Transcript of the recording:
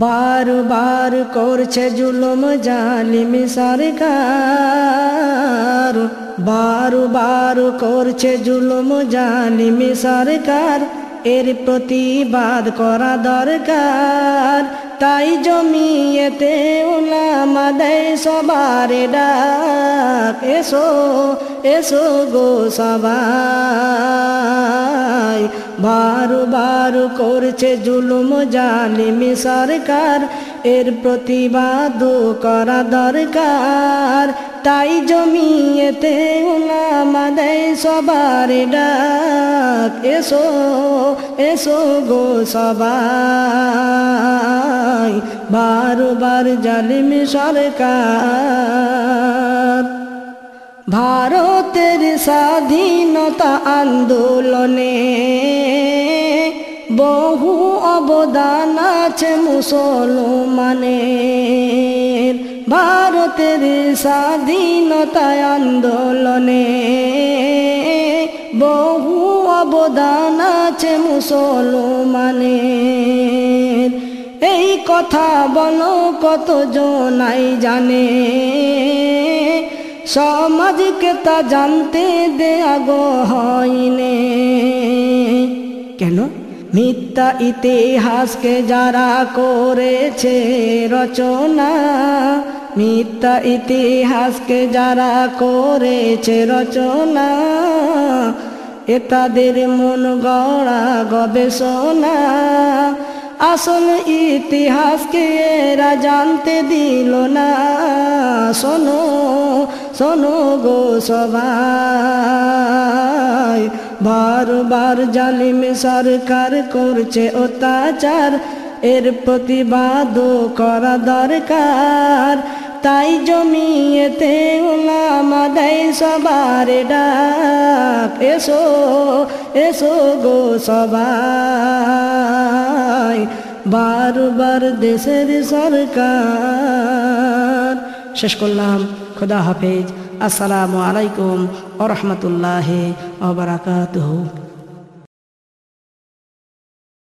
বার বার করছে জুলুম জালিম সরকার। বার বার করছে জুলুম জালিম সরকার। এর প্রতিবাদ করা দরকার। তাই জমিয়েতে উলামা সবার ডাক। এসো এসো গো সবাই। বারু বারু করছে জুলুম জালিমি সরকার। এর প্রতিবাদ করা দরকার। তাই জমিয়েতে দেয় সবার ডাক। এসো এসো গো সবাই বারো বার জালিম সরকার। ভারতের স্বাধীনতা আন্দোলনে বহু অবদান আছে মুসলমানের। ভারতের স্বাধীনতা আন্দোলনে বহু অবদান আছে মুসলমানের। এই কথা বলো কত জনাই জানে? সমাজকে তা জানতে দেয়া গো মিথ্যা ইতিহাসকে যারা করেছে রচনা মিথ্যা ইতিহাসকে যারা করেছে রচনা, এ তাদের মন গড়া গবেষণা। আসল ইতিহাসকে এরা জানতে দিল না। শোনো শোনো গো সবাই। বারবার জালিম সরকার করছে অত্যাচার, এর প্রতিবাদও করা দরকার। তাই জমিয়েতে ওলামা দেয় সবার ডাক। এসো এসো গো সবাই, বারবার দেশের সরকার। শেষ করলাম। খুদা হাফেজ। আসসালামু আলাইকুম ও রহমতুল্লাহ ওবরাকাতুহু